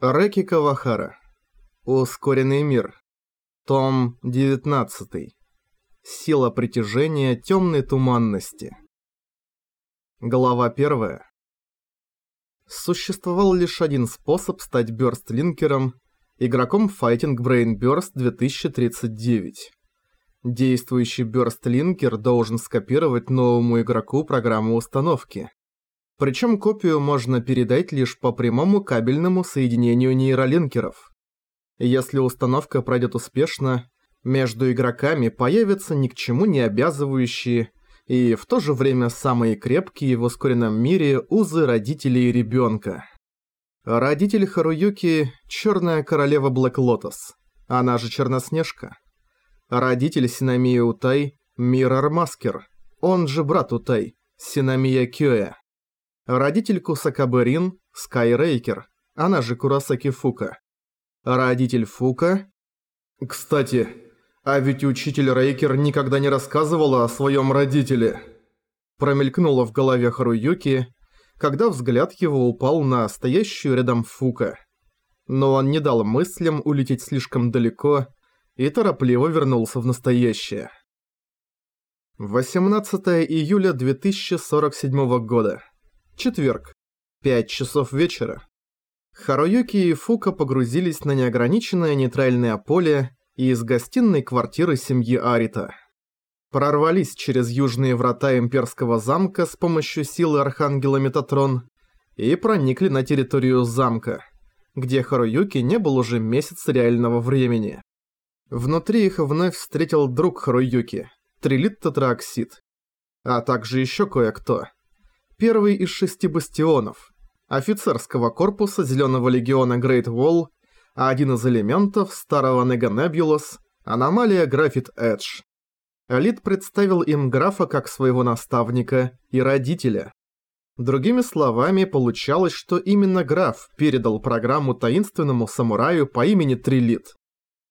Рэки Кавахара. Ускоренный мир. Том 19. Сила притяжения темной туманности. Глава 1. Существовал лишь один способ стать бёрстлинкером, игроком Fighting Brain Burst 2039. Действующий бёрстлинкер должен скопировать новому игроку программу установки. Причем копию можно передать лишь по прямому кабельному соединению нейролинкеров. Если установка пройдет успешно, между игроками появятся ни к чему не обязывающие и в то же время самые крепкие в ускоренном мире узы родителей ребенка. Родитель Харуюки – Черная Королева Блэк Лотос, она же Черноснежка. Родитель Синамия Утай – Миррор Маскер, он же брат Утай, Синамия Кёя. Родитель Кусакабе Рин – Скайрейкер, она же Курасаки Фука. Родитель Фука... Кстати, а ведь учитель Рейкер никогда не рассказывала о своем родителе. Промелькнуло в голове Харуюки, когда взгляд его упал на стоящую рядом Фука. Но он не дал мыслям улететь слишком далеко и торопливо вернулся в настоящее. 18 июля 2047 года. Четверг. Пять часов вечера. Харуюки и Фука погрузились на неограниченное нейтральное поле и из гостиной квартиры семьи Арита. Прорвались через южные врата имперского замка с помощью силы Архангела Метатрон и проникли на территорию замка, где Харуюки не был уже месяц реального времени. Внутри их вновь встретил друг Харуюки, Трилит-тетраоксид, а также еще кое-кто – первый из шести бастионов, офицерского корпуса Зеленого легиона Грейт Wall, а один из элементов старого Нега Небулос – аномалия Графит Эдж. Элит представил им графа как своего наставника и родителя. Другими словами, получалось, что именно граф передал программу таинственному самураю по имени Трилит.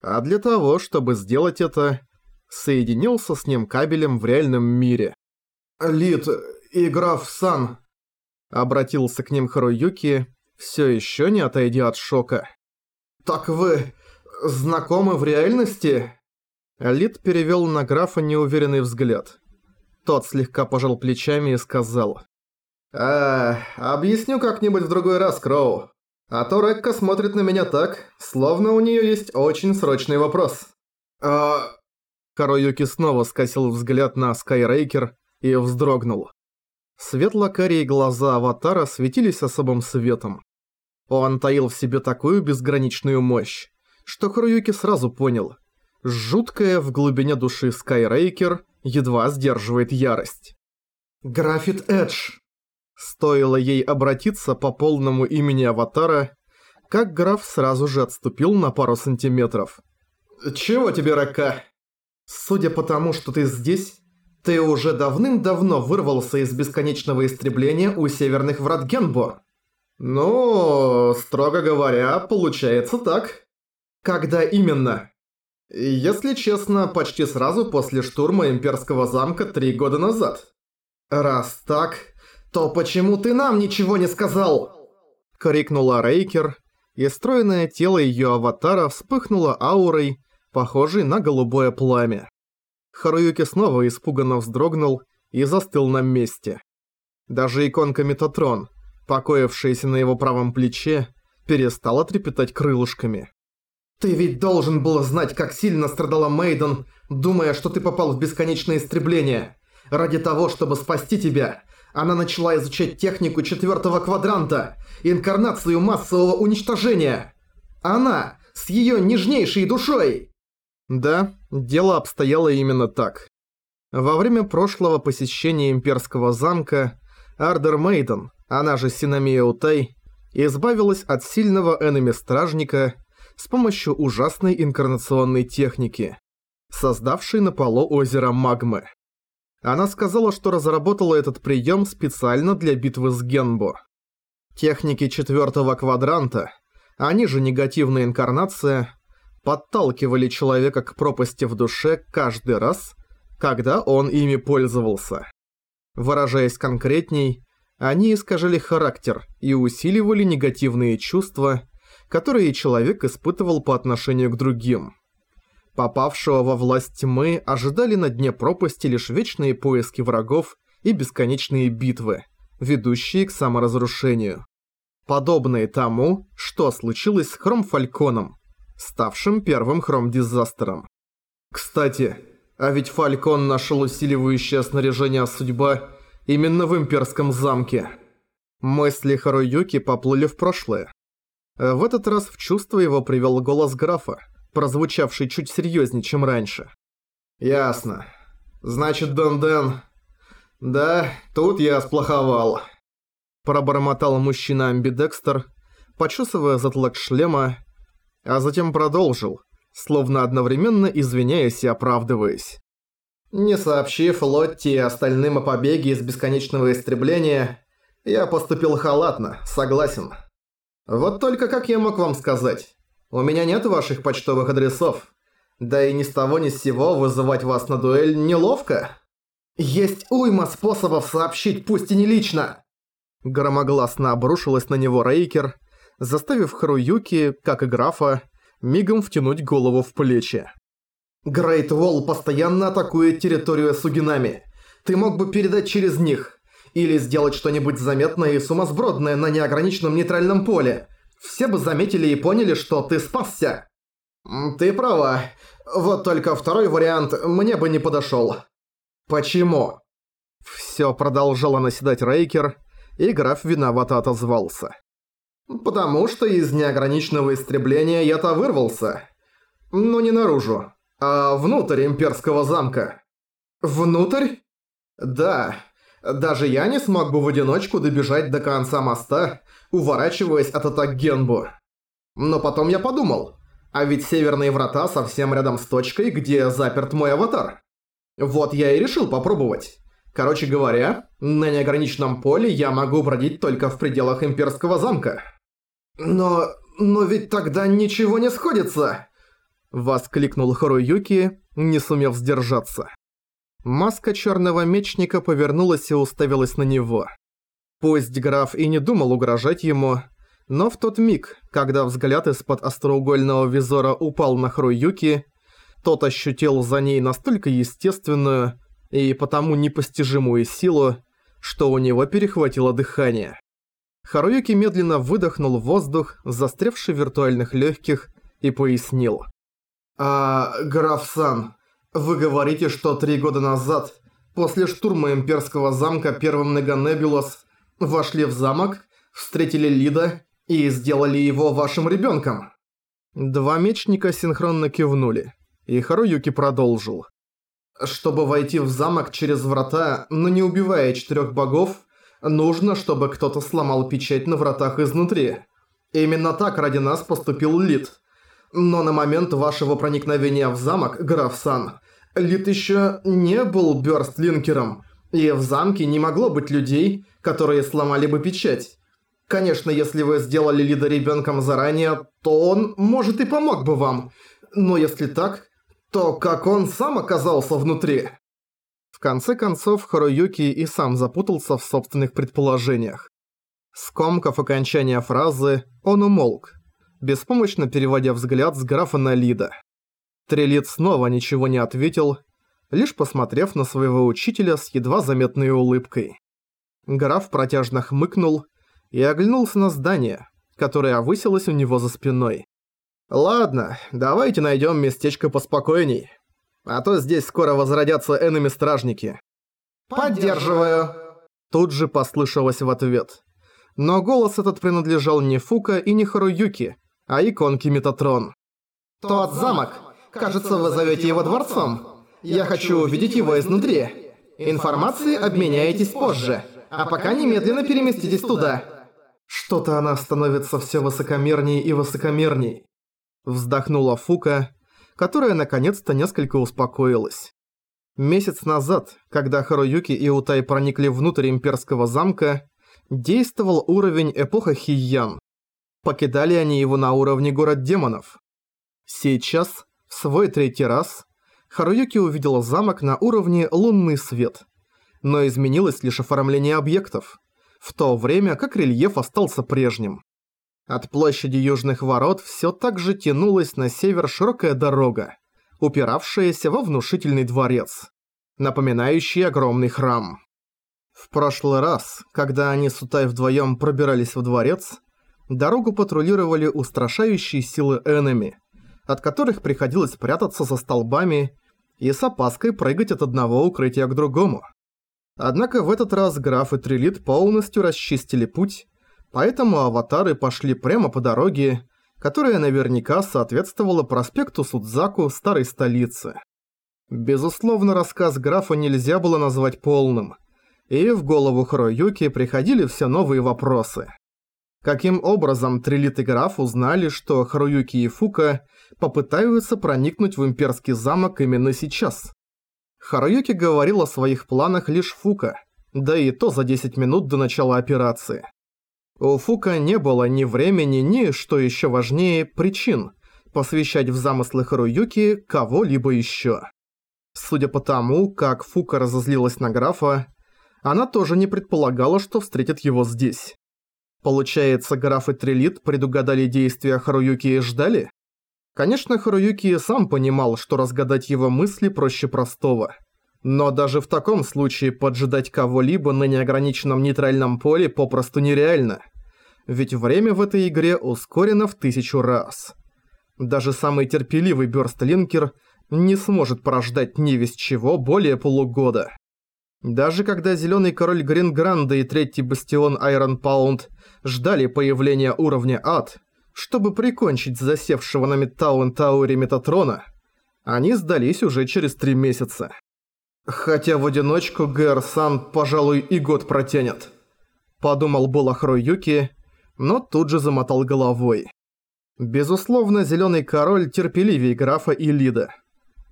А для того, чтобы сделать это, соединился с ним кабелем в реальном мире. «Лид, и граф Сан», — обратился к ним Харуюки, все еще не отойдя от шока. «Так вы знакомы в реальности?» Лид перевел на графа неуверенный взгляд. Тот слегка пожал плечами и сказал. «А, объясню как-нибудь в другой раз, Кроу. А то Рекка смотрит на меня так, словно у нее есть очень срочный вопрос». «А...» Харуюки снова скосил взгляд на Скайрейкер и вздрогнул. Светло-карие глаза Аватара светились особым светом. Он таил в себе такую безграничную мощь, что Харуюки сразу понял. Жуткая в глубине души Скайрейкер едва сдерживает ярость. «Графит Эдж!» Стоило ей обратиться по полному имени Аватара, как граф сразу же отступил на пару сантиметров. «Чего тебе, Рака?» «Судя по тому, что ты здесь, ты уже давным-давно вырвался из бесконечного истребления у северных врат Генбо. Ну, строго говоря, получается так. Когда именно? Если честно, почти сразу после штурма имперского замка три года назад. Раз так, то почему ты нам ничего не сказал? Крикнула Рейкер, и стройное тело ее аватара вспыхнуло аурой, похожей на голубое пламя. Харуюки снова испуганно вздрогнул и застыл на месте. Даже иконка Метатрон, покоившаяся на его правом плече, перестала трепетать крылышками. «Ты ведь должен был знать, как сильно страдала Мейден, думая, что ты попал в бесконечное истребление. Ради того, чтобы спасти тебя, она начала изучать технику четвертого квадранта, инкарнацию массового уничтожения. Она, с ее нежнейшей душой!» Да, дело обстояло именно так. Во время прошлого посещения имперского замка Ардер Мейден, она же Синамия Утай, избавилась от сильного энеми-стражника с помощью ужасной инкарнационной техники, создавшей на полу озера магмы. Она сказала, что разработала этот прием специально для битвы с Генбо. Техники четвертого квадранта, они же негативная инкарнация, подталкивали человека к пропасти в душе каждый раз, когда он ими пользовался. Выражаясь конкретней, они искажали характер и усиливали негативные чувства, которые человек испытывал по отношению к другим. Попавшего во власть тьмы ожидали на дне пропасти лишь вечные поиски врагов и бесконечные битвы, ведущие к саморазрушению. Подобные тому, что случилось с Хром-Фальконом, ставшим первым Хром-Дизастером. Кстати, а ведь Фалькон нашел усиливающее снаряжение судьба именно в Имперском замке. Мысли Харуюки поплыли в прошлое. В этот раз в чувство его привел голос графа, прозвучавший чуть серьезнее, чем раньше. «Ясно. Значит, Дэн-Дэн...» «Да, тут я сплоховал», – пробормотал мужчина-амбидекстер, почесывая затлак шлема, а затем продолжил, словно одновременно извиняясь и оправдываясь. Не сообщив Лотти и остальным о побеге из бесконечного истребления, я поступил халатно, согласен. Вот только как я мог вам сказать? У меня нет ваших почтовых адресов. Да и ни с того ни с сего вызывать вас на дуэль неловко. Есть уйма способов сообщить, пусть и не лично. Громогласно обрушилась на него Рейкер, заставив Харуюки, как и графа, мигом втянуть голову в плечи. «Грейт Волл постоянно атакует территорию Сугинами. Ты мог бы передать через них. Или сделать что-нибудь заметное и сумасбродное на неограниченном нейтральном поле. Все бы заметили и поняли, что ты спасся». «Ты права. Вот только второй вариант мне бы не подошёл». «Почему?» Всё продолжало наседать Рейкер, и граф виновато отозвался. Потому что из неограниченного истребления я-то вырвался. Но не наружу, а внутрь имперского замка. Внутрь? Да. Даже я не смог бы в одиночку добежать до конца моста, уворачиваясь от атак Генбу. Но потом я подумал, а ведь северные врата совсем рядом с точкой, где заперт мой аватар. Вот я и решил попробовать. Короче говоря, на неограниченном поле я могу бродить только в пределах имперского замка. «Но... но ведь тогда ничего не сходится!» Воскликнул Харуюки, не сумев сдержаться. Маска Черного Мечника повернулась и уставилась на него. Пусть граф и не думал угрожать ему, но в тот миг, когда взгляд из-под остроугольного визора упал на Харуюки, тот ощутил за ней настолько естественную и потому непостижимую силу, что у него перехватило дыхание. Харуюки медленно выдохнул воздух, застрявший в виртуальных легких, и пояснил. «А, граф Сан, вы говорите, что три года назад, после штурма имперского замка первым Неганебулос, вошли в замок, встретили Лида и сделали его вашим ребенком?» Два мечника синхронно кивнули, и Харуюки продолжил. «Чтобы войти в замок через врата, но не убивая четырех богов, Нужно, чтобы кто-то сломал печать на вратах изнутри. Именно так ради нас поступил Лид. Но на момент вашего проникновения в замок, граф Сан, Лид еще не был бёрстлинкером, и в замке не могло быть людей, которые сломали бы печать. Конечно, если вы сделали Лида ребенком заранее, то он, может, и помог бы вам. Но если так, то как он сам оказался внутри? конце концов, Харуюки и сам запутался в собственных предположениях. Скомкав окончание фразы, он умолк, беспомощно переводя взгляд с графа на Лида. Трилит снова ничего не ответил, лишь посмотрев на своего учителя с едва заметной улыбкой. Граф протяжно хмыкнул и оглянулся на здание, которое высилось у него за спиной. «Ладно, давайте найдем местечко поспокойней. А то здесь скоро возродятся энеми-стражники». «Поддерживаю!» Тут же послышалось в ответ. Но голос этот принадлежал не Фука и не Харуюки, а иконке Метатрон. «Тот замок! Кажется, вы зовете его дворцом. Я хочу увидеть его изнутри. Информации обменяетесь позже, а пока немедленно переместитесь туда». Что-то она становится все высокомерней и высокомерней. Вздохнула Фука, которая наконец-то несколько успокоилась. Месяц назад, когда Харуюки и Утай проникли внутрь имперского замка, действовал уровень эпоха Хиян. Покидали они его на уровне город демонов. Сейчас, в свой третий раз, Харуюки увидела замок на уровне лунный свет. Но изменилось лишь оформление объектов, в то время как рельеф остался прежним. От площади Южных Ворот все так же тянулась на север широкая дорога, упиравшаяся во внушительный дворец, напоминающий огромный храм. В прошлый раз, когда они с Утай вдвоем пробирались в дворец, дорогу патрулировали устрашающие силы энеми, от которых приходилось прятаться за столбами и с опаской прыгать от одного укрытия к другому. Однако в этот раз граф и Трилит полностью расчистили путь, поэтому аватары пошли прямо по дороге, которая наверняка соответствовала проспекту Судзаку старой столицы. Безусловно, рассказ графа нельзя было назвать полным, и в голову Хроюки приходили все новые вопросы. Каким образом Трилит и граф узнали, что Харуюки и Фука попытаются проникнуть в имперский замок именно сейчас? Харуюки говорил о своих планах лишь Фука, да и то за 10 минут до начала операции. У Фука не было ни времени, ни, что еще важнее, причин посвящать в замыслы Харуюки кого-либо еще. Судя по тому, как Фука разозлилась на графа, она тоже не предполагала, что встретит его здесь. Получается, граф и Трилит предугадали действия Харуюки и ждали? Конечно, Харуюки сам понимал, что разгадать его мысли проще простого. Но даже в таком случае поджидать кого-либо на неограниченном нейтральном поле попросту нереально. Ведь время в этой игре ускорено в тысячу раз. Даже самый терпеливый бёрстлинкер не сможет порождать ни весь чего более полугода. Даже когда Зелёный Король Грингранда и Третий Бастион Айрон Паунд ждали появления уровня Ад, чтобы прикончить засевшего на Метауэн Тауэре Метатрона, они сдались уже через три месяца. Хотя в одиночку Гэр-сан, пожалуй, и год протянет. Подумал было Хрой Юки, но тут же замотал головой. Безусловно, Зелёный Король терпеливее графа и Лида.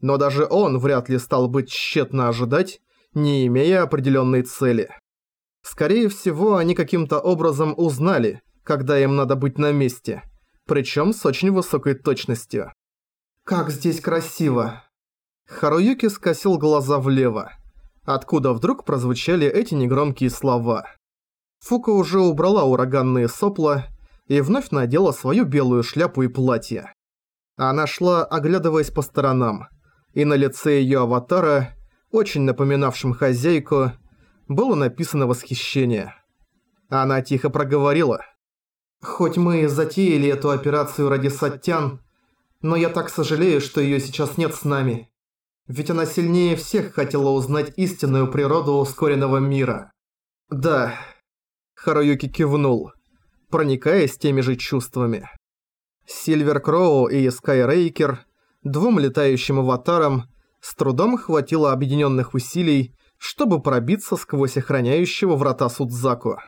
Но даже он вряд ли стал бы тщетно ожидать, не имея определенной цели. Скорее всего, они каким-то образом узнали, когда им надо быть на месте, причем с очень высокой точностью. «Как здесь красиво!» Харуюки скосил глаза влево, откуда вдруг прозвучали эти негромкие слова. Фука уже убрала ураганные сопла и вновь надела свою белую шляпу и платье. Она шла, оглядываясь по сторонам, и на лице её аватара, очень напоминавшем хозяйку, было написано восхищение. Она тихо проговорила – Хоть мы и затеяли эту операцию ради Саттян, но я так сожалею, что её сейчас нет с нами. Ведь она сильнее всех хотела узнать истинную природу ускоренного мира. Да. Харуюки кивнул, проникаясь теми же чувствами. Сильвер Кроу и Скайрейкер, двум летающим аватарам, с трудом хватило объединенных усилий, чтобы пробиться сквозь охраняющего врата Судзаку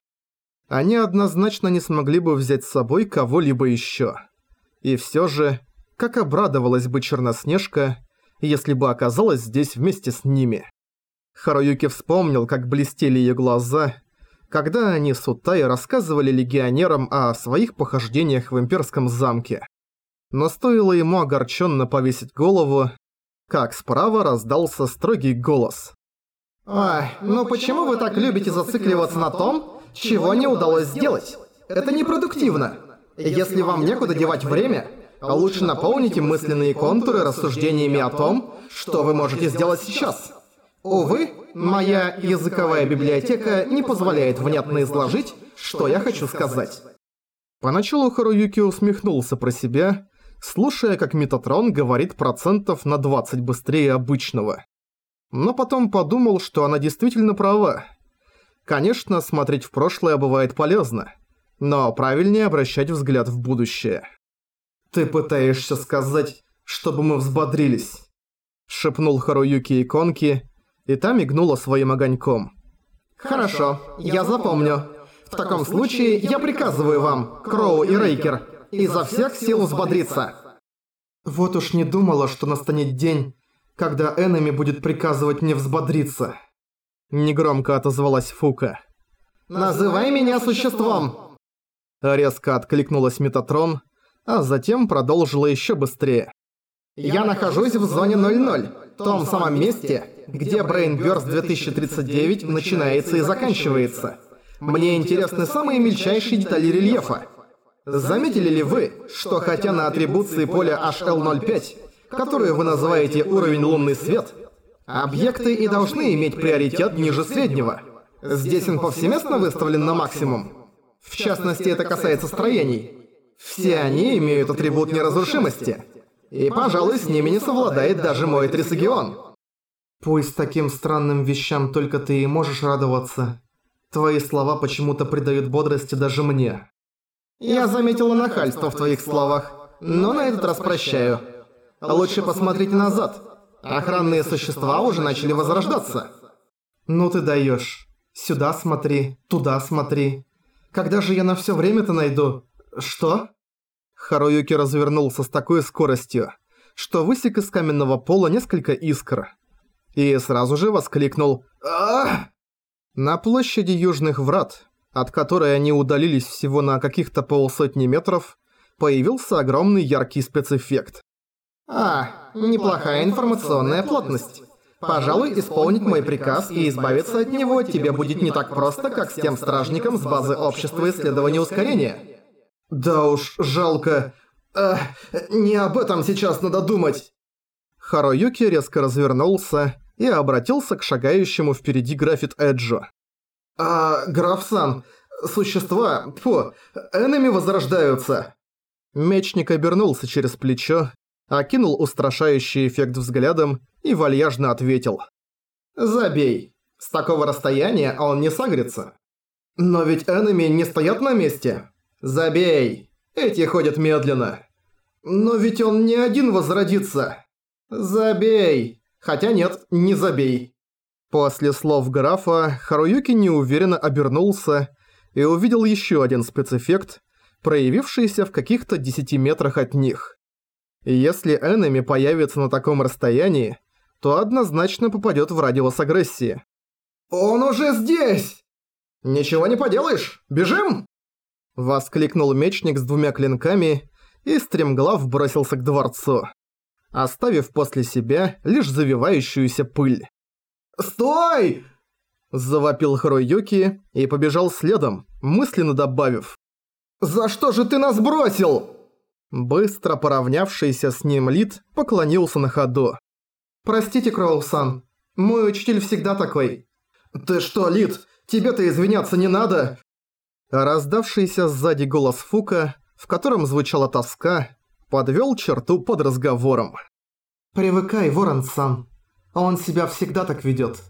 они однозначно не смогли бы взять с собой кого-либо еще. И все же, как обрадовалась бы Черноснежка, если бы оказалась здесь вместе с ними. Харуюки вспомнил, как блестели ее глаза, когда они с Утай рассказывали легионерам о своих похождениях в имперском замке. Но стоило ему огорченно повесить голову, как справа раздался строгий голос. «Ой, ну почему вы так любите зацикливаться на том, чего не удалось сделать. Это непродуктивно. Если вам некуда девать время, лучше наполните мысленные контуры рассуждениями о том, что вы можете сделать сейчас. Увы, моя языковая библиотека не позволяет внятно изложить, что я хочу сказать. Поначалу Харуюки усмехнулся про себя, слушая, как Метатрон говорит процентов на 20 быстрее обычного. Но потом подумал, что она действительно права. Конечно, смотреть в прошлое бывает полезно, но правильнее обращать взгляд в будущее. «Ты пытаешься сказать, чтобы мы взбодрились?» шепнул Харуюки и Конки, и та мигнула своим огоньком. «Хорошо, я запомню. В таком случае я приказываю вам, Кроу и Рейкер, изо всех сил взбодриться». Вот уж не думала, что настанет день, когда Эннами будет приказывать мне взбодриться. Негромко отозвалась Фука. «Называй меня существом!» Резко откликнулась Метатрон, а затем продолжила еще быстрее. «Я нахожусь в зоне 00, том самом месте, где Brainburst 2039 начинается и заканчивается. Мне интересны самые мельчайшие детали рельефа. Заметили ли вы, что хотя на атрибуции поля HL05, которую вы называете уровень лунный свет, объекты и должны иметь приоритет ниже среднего? Здесь он повсеместно выставлен на максимум. В частности, это касается строений. Все они имеют атрибут неразрушимости. И, пожалуй, с ними не совладает даже мой Трисагион. Пусть таким странным вещам только ты и можешь радоваться. Твои слова почему-то придают бодрости даже мне. Я заметила нахальство в твоих словах, но на этот раз прощаю. Лучше посмотрите назад. Охранные существа уже начали возрождаться. Ну ты даешь. Сюда смотри, туда смотри. Когда же я на все время-то найду? Что? Харуюки развернулся с такой скоростью, что высек из каменного пола несколько искр. И сразу же воскликнул «Ах!». На площади Южных Врат, от которой они удалились всего на каких-то полсотни метров, появился огромный яркий спецэффект. «А, неплохая информационная плотность. Пожалуй, исполнить мой приказ и избавиться от него тебе будет не так просто, как с тем стражником с базы Общества Исследования Ускорения». «Да уж, жалко. Эх, не об этом сейчас надо думать». Харуюки резко развернулся и обратился к шагающему впереди графит Эджо. «А, граф-сан, существа, фу, энеми возрождаются!» Мечник обернулся через плечо, окинул устрашающий эффект взглядом и вальяжно ответил. «Забей. С такого расстояния он не сагрится. Но ведь энеми не стоят на месте. Забей. Эти ходят медленно. Но ведь он не один возродится. Забей. Хотя нет, не забей». После слов графа Харуюки неуверенно обернулся и увидел еще один спецэффект, проявившийся в каких-то 10 метрах от них. Если энеми появится на таком расстоянии, то однозначно попадет в радиус агрессии. «Он уже здесь!» «Ничего не поделаешь! Бежим!» Воскликнул мечник с двумя клинками и стремглав бросился к дворцу оставив после себя лишь завивающуюся пыль. «Стой!» Завопил Харуюки и побежал следом, мысленно добавив. «За что же ты нас бросил?» Быстро поравнявшийся с ним Лид поклонился на ходу. «Простите, Кроусан, мой учитель всегда такой». «Ты что, Лид, тебе-то извиняться не надо?» Раздавшийся сзади голос Фука, в котором звучала тоска, подвел черту под разговором. «Привыкай, Ворон-сан. Он себя всегда так ведет.